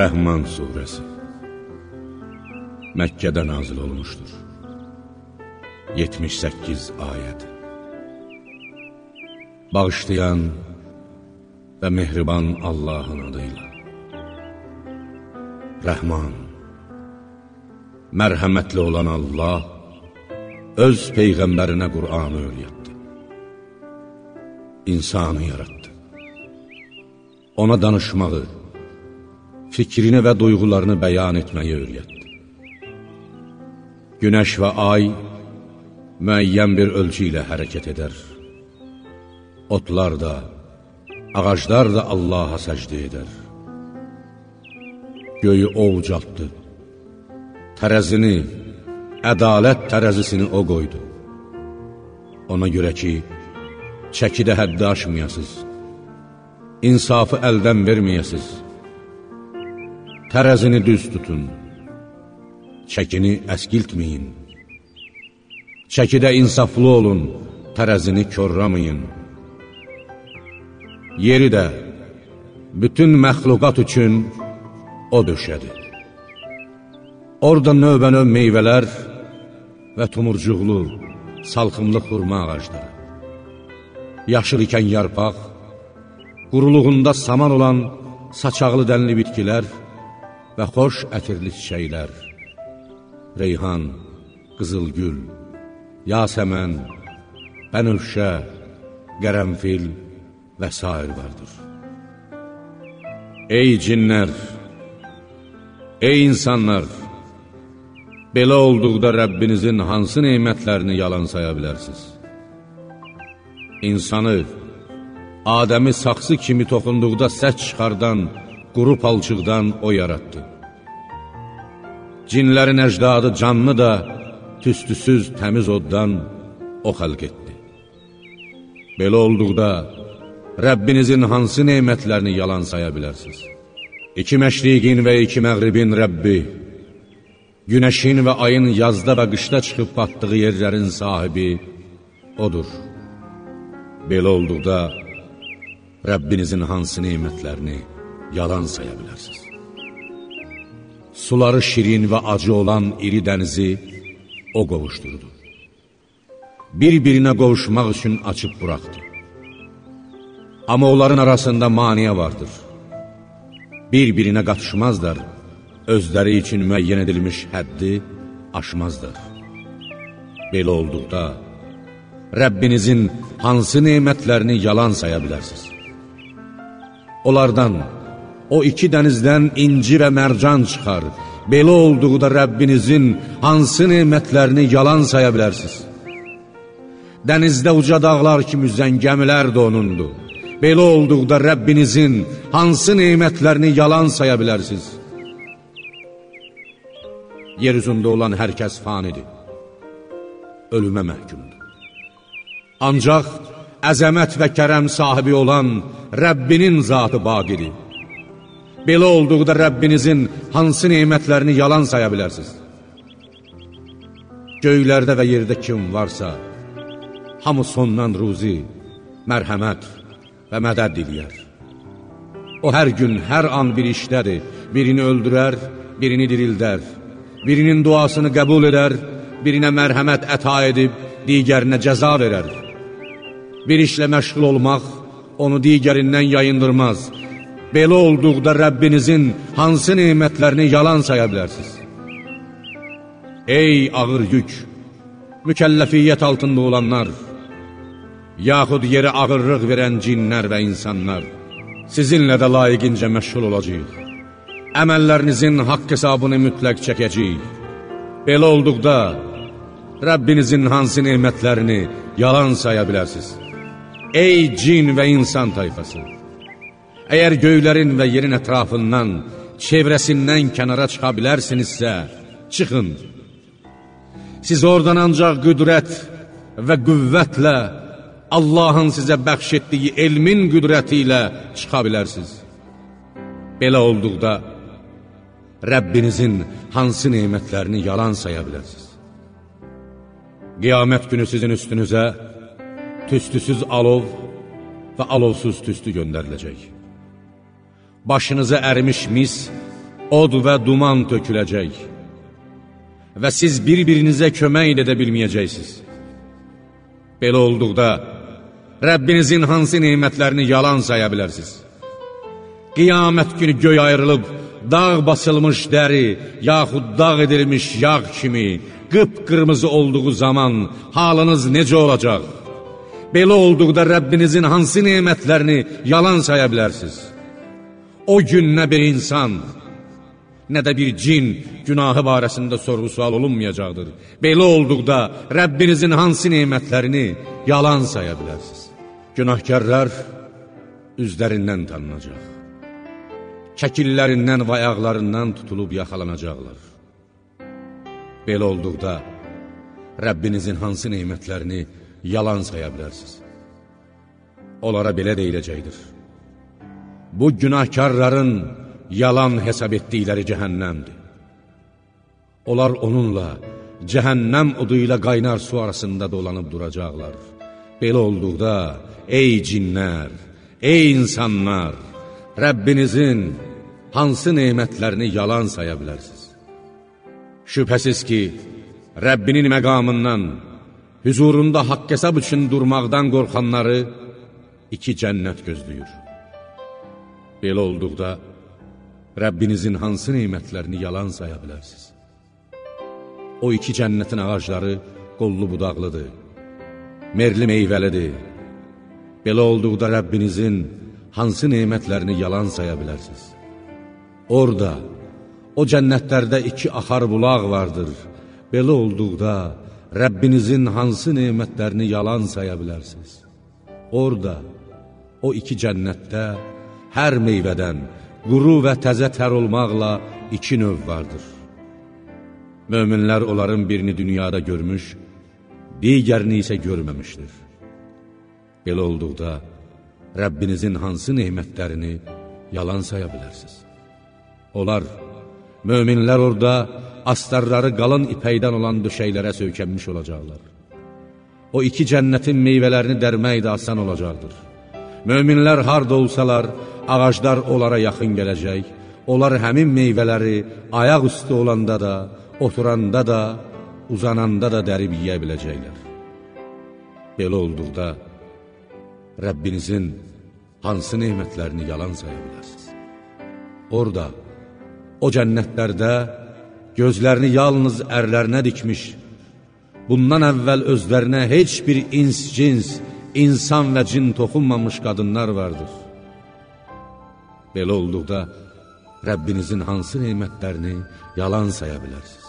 Rəhman Suresi Məkkədə nazil olmuşdur. 78 ayəd Bağışlayan və mehriban Allahın adıyla Rəhman Mərhəmətli olan Allah öz Peyğəmbərinə Qur'anı öyrətdi. İnsanı yarattı Ona danışmağı fikrini və duyğularını bəyan etməyi öyrətdi. Günəş və ay müəyyən bir ölçü ilə hərəkət edər. Otlar da, ağaclar da Allaha səcdə edər. Göyü o ucaltdı, tərəzini, ədalət tərəzisini o qoydu. Ona görə ki, çəkidə həddi aşmayasız, insafı əldən verməyəsiz, Tərəzini düz tutun, çəkini əskiltməyin. Çəkidə insaflı olun, tərəzini körramayın. Yeri də bütün məxluqat üçün o döşədir. Orada növbənöv meyvələr və tumurcuqlu, salxımlı xurma ağacları. Yaşıl ikən yarpaq, quruluğunda saman olan saçaqlı dənli bitkilər, və xoş ətirli çiçəklər, reyhan, qızılgül, yasəmən, bənövşə, qərənfil və s. vardır. Ey cinlər, ey insanlar, belə olduqda Rəbbinizin hansı neymətlərini yalan saya bilərsiniz? İnsanı, Adəmi saxsı kimi toxunduqda səs çıxardan, quru palçıqdan o yaratdı. Cinlərin əcdadı canlı da tüstüsüz təmiz oddan o xəlq etdi. Belə olduqda Rəbbinizin hansı neymətlərini yalan saya bilərsiniz? İki məşriqin və iki məğribin Rəbbi, günəşin və ayın yazda və qışda çıxıb batdığı yerlərin sahibi odur. Belə olduqda Rəbbinizin hansı neymətlərini yalan saya bilərsiniz. Suları şirin və acı olan iri dənizi o qovuşdurdu. Bir-birinə qovuşmaq üçün açıb buraxdı. Amma onların arasında maniyə vardır. Bir-birinə qatışmazlar, özləri üçün müəyyən edilmiş həddi aşmazlar. Belə olduqda, Rəbbinizin hansı neymətlərini yalan saya bilərsiniz? Onlardan, o iki dənizdən inci və mərcan çıxar. Belə olduqda Rəbbinizin hansı nemətlərini yalan saya bilərsiniz? Dənizdə uca dağlar kimi üzən gəmilər də onundur. Belə olduqda Rəbbinizin hansı nemətlərini yalan saya bilərsiniz? Yer üzündə olan hər kəs fanidir, ölümə məhkumdur. Ancaq əzəmət və kərəm sahibi olan Rəbbinin zatı baqidir. Belə olduqda Rəbbinizin hansı neymətlərini yalan saya bilərsiniz? Göylərdə və yerdə kim varsa, hamı sondan ruzi, mərhəmət və mədəd diliyər. O hər gün, hər an bir işdədir, birini öldürər, birini dirildər, birinin duasını qəbul edər, birinə mərhəmət əta edib, digərinə cəza verər. Bir işlə məşğul olmaq onu digərindən yayındırmaz, Belə olduqda Rəbbinizin hansı neymətlərini yalan saya bilərsiniz? Ey ağır yük, mükəlləfiyyət altında olanlar, yaxud yeri ağırlıq verən cinlər və insanlar, sizinlə də layiqincə məşğul olacaq. Əməllərinizin haqq hesabını mütləq çəkəcəyik. Belə olduqda, Rəbbinizin hansı neymətlərini yalan saya bilərsiniz? Ey cin və insan tayfası! Əgər göylərin və yerin ətrafından, çevrəsindən kənara çıxa bilərsinizsə, çıxın. Siz oradan ancaq qüdrət və qüvvətlə, Allahın sizə bəxş etdiyi elmin qüdrəti ilə çıxa bilərsiniz. Belə olduqda, Rəbbinizin hansı neymətlərini yalan saya bilərsiniz. Qiyamət günü sizin üstünüzə tüstüsüz alov və alovsuz tüstü göndəriləcək başınıza ərimiş mis od və duman töküləcək və siz bir-birinizə kömək edə bilməyəcəksiniz. Belə olduqda, Rəbbinizin hansı neymətlərini yalan saya bilərsiniz? Qiyamət günü göy ayrılıb, dağ basılmış dəri, yaxud dağ edilmiş yağ kimi, qıpqırmızı olduğu zaman halınız necə olacaq? Belə olduqda Rəbbinizin hansı neymətlərini yalan saya bilərsiniz? O gün nə bir insan, nə də bir cin günahı barəsində sorğu-sual olunmayacaqdır. Belə olduqda Rəbbinizin hansı neymətlərini yalan saya bilərsiniz? Günahkarlar üzlərindən tanınacaq. Çəkillərindən və ayaqlarından tutulub yaxalanacaqlar. Belə olduqda Rəbbinizin hansı neymətlərini yalan saya bilərsiniz? Onlara belə deyiləcəkdir. Bu günahkarların yalan hesab etdikləri cəhənnəmdir. Onlar onunla, cəhənnəm odu ilə qaynar su arasında dolanıb duracaqlar. Belə olduqda, ey cinlər, ey insanlar, Rəbbinizin hansı neymətlərini yalan saya bilərsiniz? Şübhəsiz ki, Rəbbinin məqamından, hüzurunda haqq hesab üçün durmaqdan qorxanları iki cənnət gözləyir. Belə olduqda, Rəbbinizin hansı neymətlərini yalan saya bilərsiniz? O iki cənnətin ağacları qollu budaqlıdır, merli meyvəlidir. Belə olduqda Rəbbinizin hansı neymətlərini yalan saya bilərsiniz? Orada, o cənnətlərdə iki axar bulaq vardır. Belə olduqda Rəbbinizin hansı neymətlərini yalan saya bilərsiniz? Orada, o iki cənnətdə hər meyvədən, quru və təzə tər olmaqla iki növ vardır. Möminlər onların birini dünyada görmüş, digərini isə görməmişdir. Belə olduqda, Rəbbinizin hansı neymətlərini yalan saya bilərsiniz? Onlar, möminlər orada astarları qalın ipəkdən olan döşəklərə söykənmiş olacaqlar. O iki cənnətin meyvələrini dərmək də asan olacaqdır. Möminlər harda olsalar, ağaclar onlara yaxın gələcək, onlar həmin meyvələri ayaq üstü olanda da, oturanda da, uzananda da dərib yiyə biləcəklər. Belə olduqda, Rəbbinizin hansı neymətlərini yalan saya bilərsiniz? Orada, o cənnətlərdə gözlərini yalnız ərlərinə dikmiş, bundan əvvəl özlərinə heç bir ins, cins, insan və cin toxunmamış qadınlar vardır. Belə olduqda, Rəbbinizin hansı neymətlərini yalan saya bilərsiniz?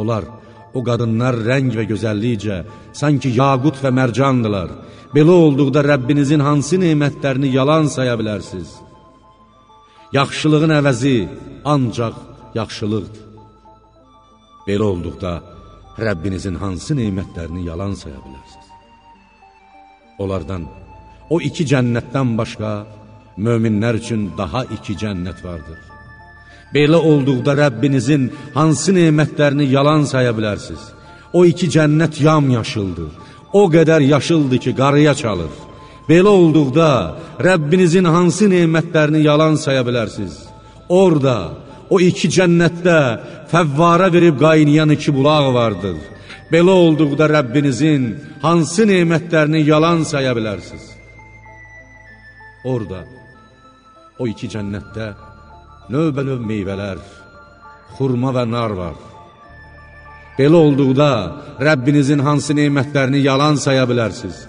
Onlar, o qadınlar rəng və gözəllikcə, sanki yaqut və mərcandılar. Belə olduqda Rəbbinizin hansı neymətlərini yalan saya bilərsiniz? Yaxşılığın əvəzi ancaq yaxşılıqdır. Belə olduqda, Rəbbinizin hansı neymətlərini yalan saya bilərsiniz? Onlardan, o iki cənnətdən başqa, möminlər üçün daha iki cənnət vardır. Belə olduqda Rəbbinizin hansı neymətlərini yalan saya bilərsiniz? O iki cənnət yam-yaşıldır, o qədər yaşıldır ki, qarıya çalır. Belə olduqda Rəbbinizin hansı neymətlərini yalan saya bilərsiniz? Orada, o iki cənnətdə fəvvara verib qaynayan iki bulaq vardır. Belə olduqda Rəbbinizin hansı neymətlərini yalan saya bilərsiniz? Orada, o iki cənnətdə növbə-növ meyvələr, xurma və nar var. Belə olduqda Rəbbinizin hansı neymətlərini yalan saya bilərsiniz?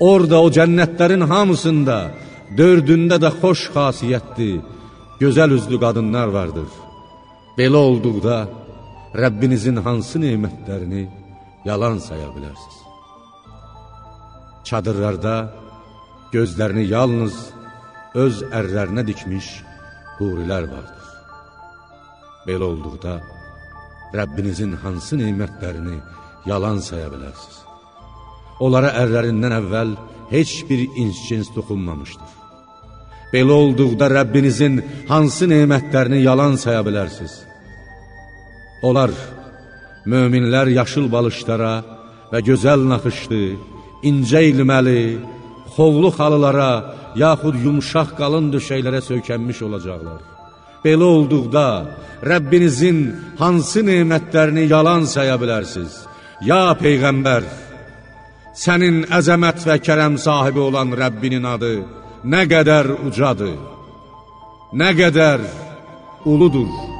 Orada o cənnətlərin hamısında, dördündə də xoş xasiyyətli, gözəl üzlü qadınlar vardır. Belə olduqda Rəbbinizin hansı neymətlərini yalan saya bilərsiniz? Çadırlarda gözlərini yalnız öz ərlərinə dikmiş hurilər vardır. Belə olduqda Rəbbinizin hansı neymətlərini yalan saya bilərsiniz? Onlara ərlərindən əvvəl heç bir ins-cins toxunmamışdır. Belə olduqda Rəbbinizin hansı neymətlərini yalan saya bilərsiniz? Onlar, möminlər yaşıl balışlara və gözəl naxışlı, incə ilməli, xovlu xalılara, yaxud yumşaq qalın döşəklərə söykənmiş olacaqlar. Belə olduqda Rəbbinizin hansı nemətlərini yalan saya bilərsiniz? Ya Peyğəmbər, sənin əzəmət və kərəm sahibi olan Rəbbinin adı nə qədər ucadır, nə qədər uludur.